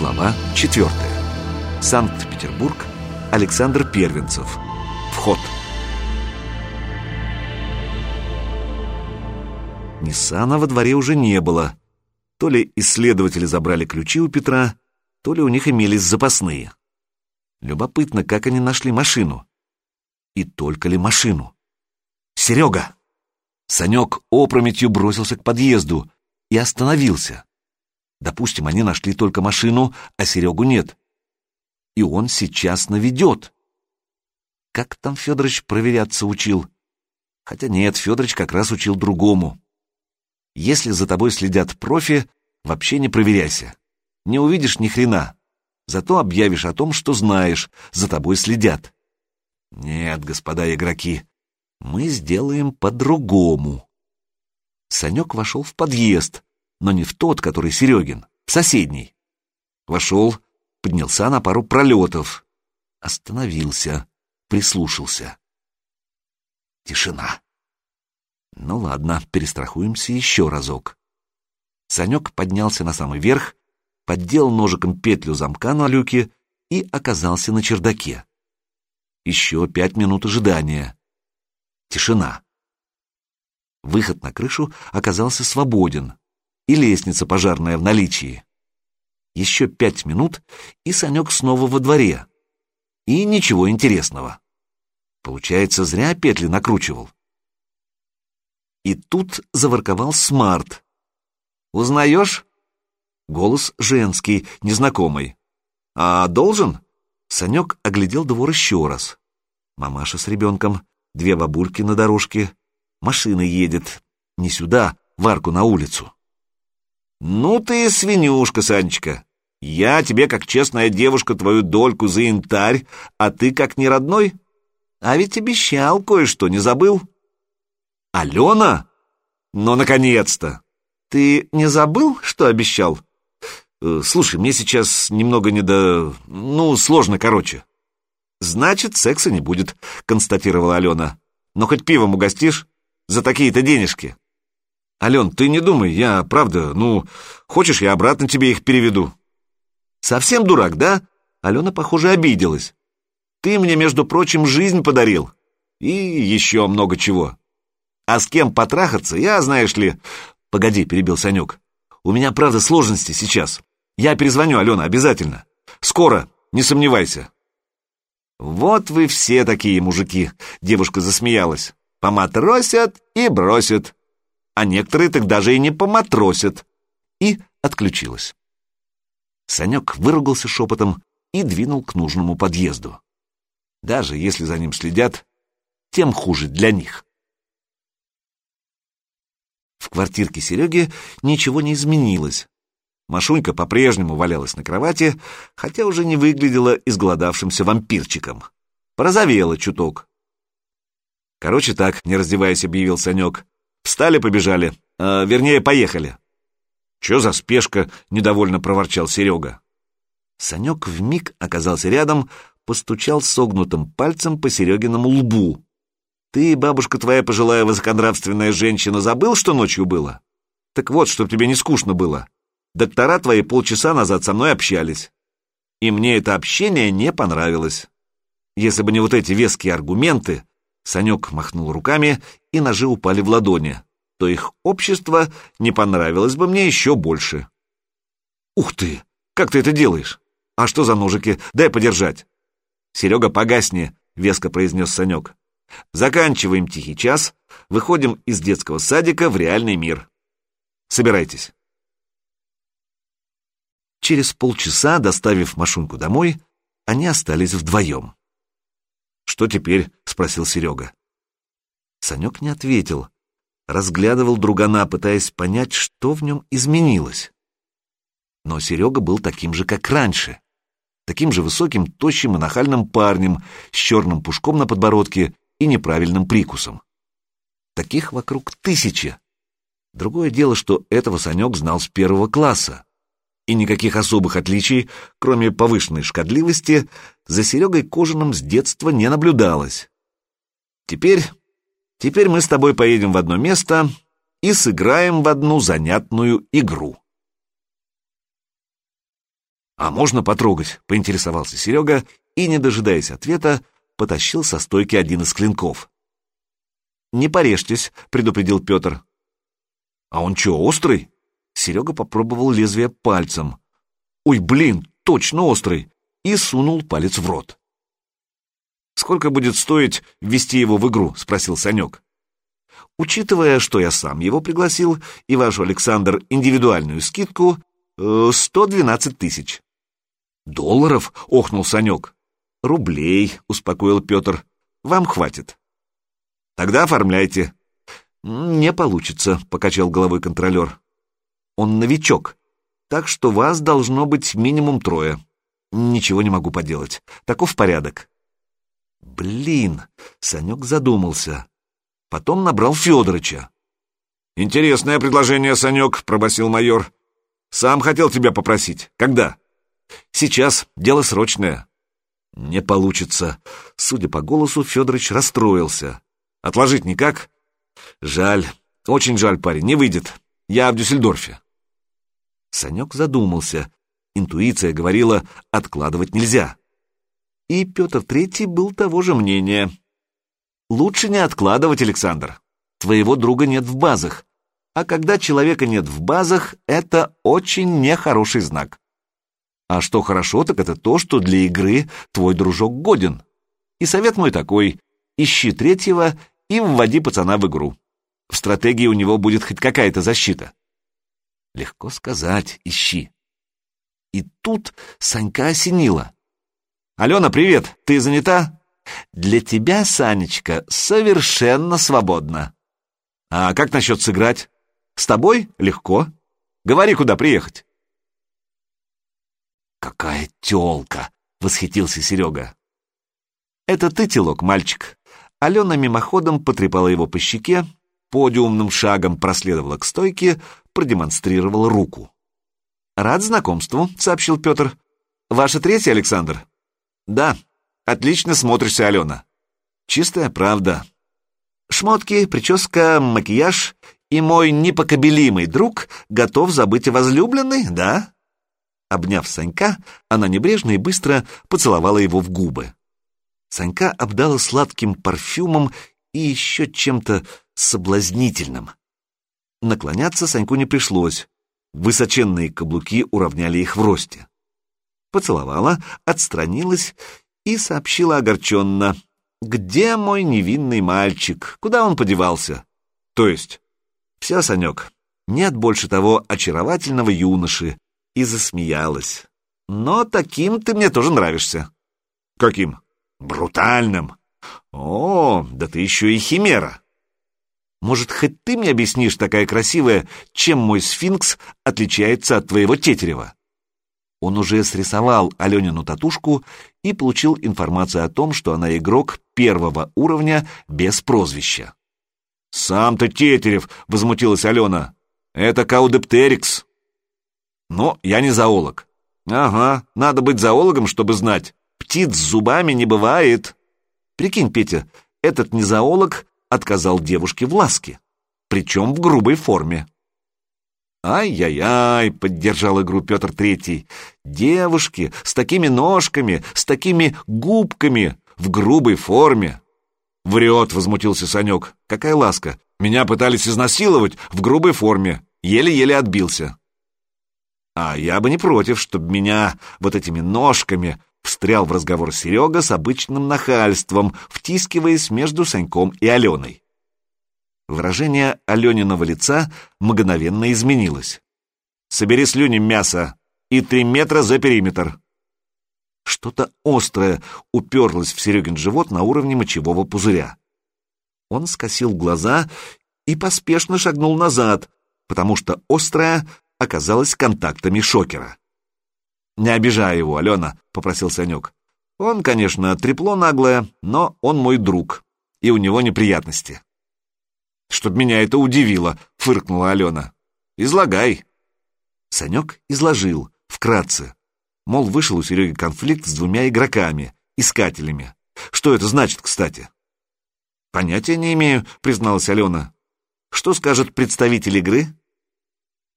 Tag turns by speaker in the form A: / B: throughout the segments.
A: Глава 4. Санкт-Петербург. Александр Первенцев. Вход. Ниссана во дворе уже не было. То ли исследователи забрали ключи у Петра, то ли у них имелись запасные. Любопытно, как они нашли машину. И только ли машину? «Серега!» Санек опрометью бросился к подъезду и остановился. Допустим, они нашли только машину, а Серегу нет. И он сейчас наведет. Как там Федорович проверяться учил? Хотя нет, Федорович как раз учил другому. Если за тобой следят профи, вообще не проверяйся. Не увидишь ни хрена. Зато объявишь о том, что знаешь, за тобой следят. Нет, господа игроки, мы сделаем по-другому. Санек вошел в подъезд, но не в тот, который Серегин, в соседний. Вошел, поднялся на пару пролетов, остановился, прислушался. Тишина. Ну ладно, перестрахуемся еще разок. Санек поднялся на самый верх, поддел ножиком петлю замка на люке и оказался на чердаке. Еще пять минут ожидания. Тишина. Выход на крышу оказался свободен, и лестница пожарная в наличии. Еще пять минут, и Санек снова во дворе. И ничего интересного. Получается, зря петли накручивал. И тут заворковал смарт. «Узнаешь?» Голос женский, незнакомый. «А должен?» Санек оглядел двор еще раз. Мамаша с ребенком, две бабульки на дорожке. Машина едет. Не сюда, в арку на улицу. «Ну ты свинюшка, Санечка. Я тебе, как честная девушка, твою дольку за янтарь, а ты как не родной. А ведь обещал кое-что, не забыл?» «Алена? Ну, наконец-то! Ты не забыл, что обещал?» э, «Слушай, мне сейчас немного не до... Ну, сложно, короче». «Значит, секса не будет», — констатировала Алена. «Но хоть пивом угостишь? За такие-то денежки». «Ален, ты не думай, я, правда, ну, хочешь, я обратно тебе их переведу?» «Совсем дурак, да?» Алена, похоже, обиделась. «Ты мне, между прочим, жизнь подарил. И еще много чего. А с кем потрахаться, я, знаешь ли...» «Погоди», — перебил Санек. «У меня, правда, сложности сейчас. Я перезвоню, Алена, обязательно. Скоро, не сомневайся». «Вот вы все такие мужики», — девушка засмеялась. «Поматросят и бросят» а некоторые так даже и не поматросят. И отключилась. Санек выругался шепотом и двинул к нужному подъезду. Даже если за ним следят, тем хуже для них. В квартирке Сереги ничего не изменилось. Машунька по-прежнему валялась на кровати, хотя уже не выглядела изголодавшимся вампирчиком. Порозовела чуток. Короче так, не раздеваясь, объявил Санек. Встали, побежали. А, вернее, поехали. Че за спешка? Недовольно проворчал Серега. Санек вмиг оказался рядом, постучал согнутым пальцем по Серегиному лбу. Ты, бабушка твоя пожилая высоконравственная женщина, забыл, что ночью было? Так вот, чтоб тебе не скучно было. Доктора твои полчаса назад со мной общались. И мне это общение не понравилось. Если бы не вот эти веские аргументы, Санек махнул руками, и ножи упали в ладони, то их общество не понравилось бы мне еще больше. «Ух ты! Как ты это делаешь? А что за ножики? Дай подержать!» «Серега, погасни!» — веско произнес Санек. «Заканчиваем тихий час, выходим из детского садика в реальный мир. Собирайтесь». Через полчаса, доставив Машунку домой, они остались вдвоем. «Что теперь?» — спросил Серега. Санек не ответил, разглядывал другана, пытаясь понять, что в нем изменилось. Но Серега был таким же, как раньше, таким же высоким, тощим и нахальным парнем с черным пушком на подбородке и неправильным прикусом. Таких вокруг тысячи. Другое дело, что этого Санек знал с первого класса, и никаких особых отличий, кроме повышенной шкодливости, за Серегой Кожаным с детства не наблюдалось. Теперь Теперь мы с тобой поедем в одно место и сыграем в одну занятную игру. «А можно потрогать?» — поинтересовался Серега и, не дожидаясь ответа, потащил со стойки один из клинков. «Не порежьтесь», — предупредил Петр. «А он что, острый?» Серега попробовал лезвие пальцем. «Ой, блин, точно острый!» и сунул палец в рот. «Сколько будет стоить ввести его в игру?» — спросил Санек. «Учитывая, что я сам его пригласил и ваш Александр индивидуальную скидку, э, сто двенадцать тысяч». «Долларов?» — охнул Санек. «Рублей», — успокоил Петр. «Вам хватит». «Тогда оформляйте». «Не получится», — покачал головой контролер. «Он новичок, так что вас должно быть минимум трое. Ничего не могу поделать. Таков порядок». «Блин!» — Санек задумался. Потом набрал Федорыча. «Интересное предложение, Санек», — пробасил майор. «Сам хотел тебя попросить. Когда?» «Сейчас. Дело срочное». «Не получится». Судя по голосу, Федорович расстроился. «Отложить никак?» «Жаль. Очень жаль, парень. Не выйдет. Я в Дюссельдорфе». Санек задумался. Интуиция говорила, откладывать нельзя. И Петр Третий был того же мнения. «Лучше не откладывать, Александр. Твоего друга нет в базах. А когда человека нет в базах, это очень нехороший знак. А что хорошо, так это то, что для игры твой дружок годен. И совет мой такой — ищи третьего и вводи пацана в игру. В стратегии у него будет хоть какая-то защита. Легко сказать, ищи. И тут Санька осенила. «Алена, привет! Ты занята?» «Для тебя, Санечка, совершенно свободно». «А как насчет сыграть? С тобой? Легко. Говори, куда приехать». «Какая тёлка!» — восхитился Серега. «Это ты, телок, мальчик». Алена мимоходом потрепала его по щеке, подиумным шагом проследовала к стойке, продемонстрировала руку. «Рад знакомству», — сообщил Петр. «Ваша третья, Александр?» «Да. Отлично смотришься, Алена». «Чистая правда». «Шмотки, прическа, макияж и мой непокобелимый друг готов забыть о возлюбленной, да?» Обняв Санька, она небрежно и быстро поцеловала его в губы. Санька обдала сладким парфюмом и еще чем-то соблазнительным. Наклоняться Саньку не пришлось. Высоченные каблуки уравняли их в росте. Поцеловала, отстранилась и сообщила огорченно. «Где мой невинный мальчик? Куда он подевался?» «То есть?» «Все, Санек, нет больше того очаровательного юноши, и засмеялась. «Но таким ты мне тоже нравишься». «Каким?» «Брутальным». «О, да ты еще и химера». «Может, хоть ты мне объяснишь, такая красивая, чем мой сфинкс отличается от твоего тетерева?» Он уже срисовал Аленину татушку и получил информацию о том, что она игрок первого уровня без прозвища. «Сам ты Тетерев!» — возмутилась Алена. «Это Каудиптерикс!» Но я не зоолог. Ага, надо быть зоологом, чтобы знать. Птиц с зубами не бывает. Прикинь, Петя, этот не зоолог отказал девушке в ласке, причем в грубой форме. «Ай-яй-яй!» — поддержал игру Петр Третий. «Девушки с такими ножками, с такими губками, в грубой форме!» «Врет!» — возмутился Санек. «Какая ласка! Меня пытались изнасиловать в грубой форме. Еле-еле отбился». А я бы не против, чтобы меня вот этими ножками встрял в разговор Серега с обычным нахальством, втискиваясь между Саньком и Аленой. Выражение Алениного лица мгновенно изменилось. «Собери слюни мясо и три метра за периметр». Что-то острое уперлось в Серегин живот на уровне мочевого пузыря. Он скосил глаза и поспешно шагнул назад, потому что острое оказалась контактами шокера. «Не обижай его, Алена», — попросил Санек. «Он, конечно, трепло наглое, но он мой друг, и у него неприятности». «Чтоб меня это удивило», — фыркнула Алена. «Излагай». Санек изложил, вкратце. Мол, вышел у Сереги конфликт с двумя игроками, искателями. Что это значит, кстати? «Понятия не имею», — призналась Алена. «Что скажет представитель игры?»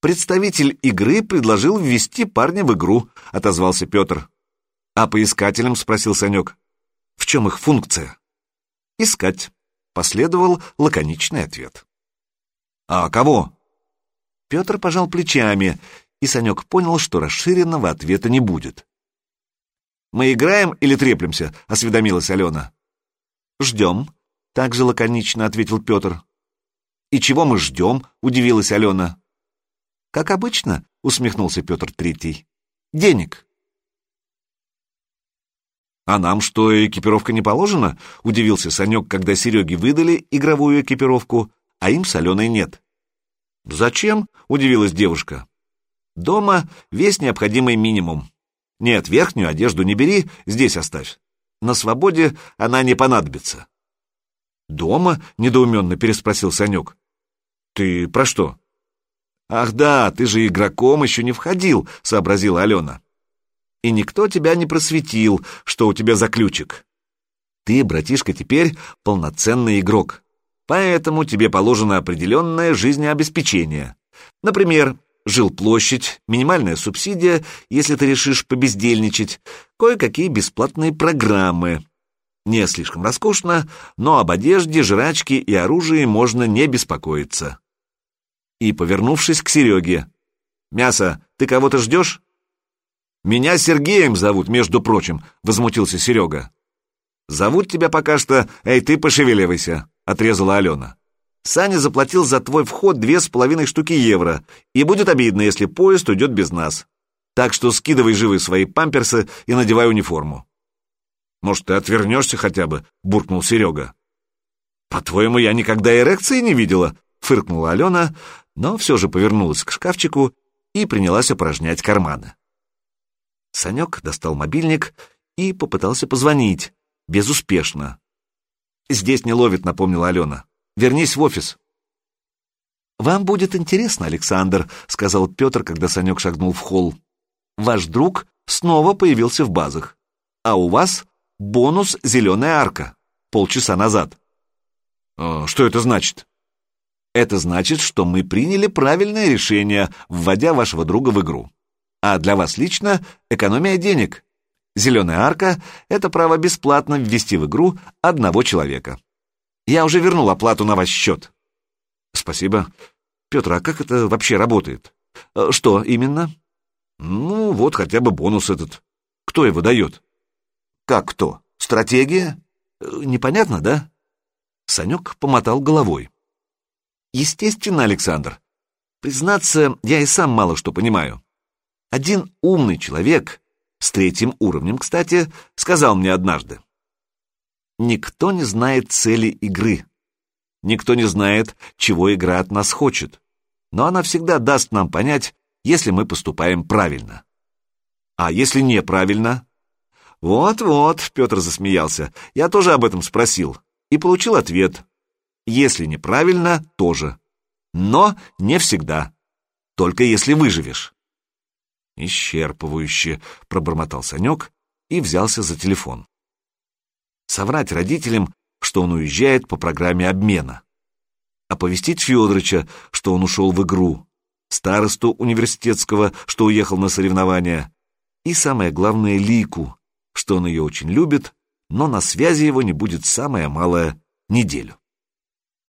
A: Представитель игры предложил ввести парня в игру, отозвался Петр. А по искателям спросил Санек. В чем их функция? Искать. Последовал лаконичный ответ. А кого? Петр пожал плечами, и Санек понял, что расширенного ответа не будет. «Мы играем или треплемся?» — осведомилась Алена. «Ждем», — также лаконично ответил Петр. «И чего мы ждем?» — удивилась Алена. «Как обычно», — усмехнулся Петр Третий. «Денег». «А нам что, экипировка не положена?» — удивился Санек, когда Сереге выдали игровую экипировку, а им с Аленой нет. «Зачем?» — удивилась девушка. «Дома весь необходимый минимум. Нет, верхнюю одежду не бери, здесь оставь. На свободе она не понадобится». «Дома?» — недоуменно переспросил Санек. «Ты про что?» «Ах да, ты же игроком еще не входил», — сообразила Алена. «И никто тебя не просветил, что у тебя за ключик. Ты, братишка, теперь полноценный игрок, поэтому тебе положено определенное жизнеобеспечение. Например, жилплощадь, минимальная субсидия, если ты решишь побездельничать, кое-какие бесплатные программы. Не слишком роскошно, но об одежде, жрачке и оружии можно не беспокоиться и, повернувшись к Сереге. «Мясо, ты кого-то ждешь?» «Меня Сергеем зовут, между прочим», — возмутился Серега. «Зовут тебя пока что, эй, ты пошевеливайся», — отрезала Алена. «Саня заплатил за твой вход две с половиной штуки евро, и будет обидно, если поезд уйдет без нас. Так что скидывай живы свои памперсы и надевай униформу». «Может, ты отвернешься хотя бы?» — буркнул Серега. «По-твоему, я никогда эрекции не видела?» — фыркнула Алена, но все же повернулась к шкафчику и принялась опорожнять карманы. Санек достал мобильник и попытался позвонить, безуспешно. «Здесь не ловит», — напомнила Алена. «Вернись в офис». «Вам будет интересно, Александр», — сказал Петр, когда Санек шагнул в холл. «Ваш друг снова появился в базах, а у вас бонус «Зеленая арка» полчаса назад». «Э, «Что это значит?» Это значит, что мы приняли правильное решение, вводя вашего друга в игру. А для вас лично экономия денег. Зеленая арка — это право бесплатно ввести в игру одного человека. Я уже вернул оплату на ваш счет. Спасибо. Петр, а как это вообще работает? Э, что именно? Ну, вот хотя бы бонус этот. Кто его дает? Как кто? Стратегия? Э, непонятно, да? Санек помотал головой. Естественно, Александр. Признаться, я и сам мало что понимаю. Один умный человек, с третьим уровнем, кстати, сказал мне однажды. Никто не знает цели игры. Никто не знает, чего игра от нас хочет. Но она всегда даст нам понять, если мы поступаем правильно. А если неправильно? Вот-вот, Петр засмеялся, я тоже об этом спросил и получил ответ. Если неправильно, тоже. Но не всегда. Только если выживешь. Исчерпывающе пробормотал Санек и взялся за телефон. Соврать родителям, что он уезжает по программе обмена. Оповестить Федоровича, что он ушел в игру. Старосту университетского, что уехал на соревнования. И самое главное, Лику, что он ее очень любит, но на связи его не будет самое малое неделю.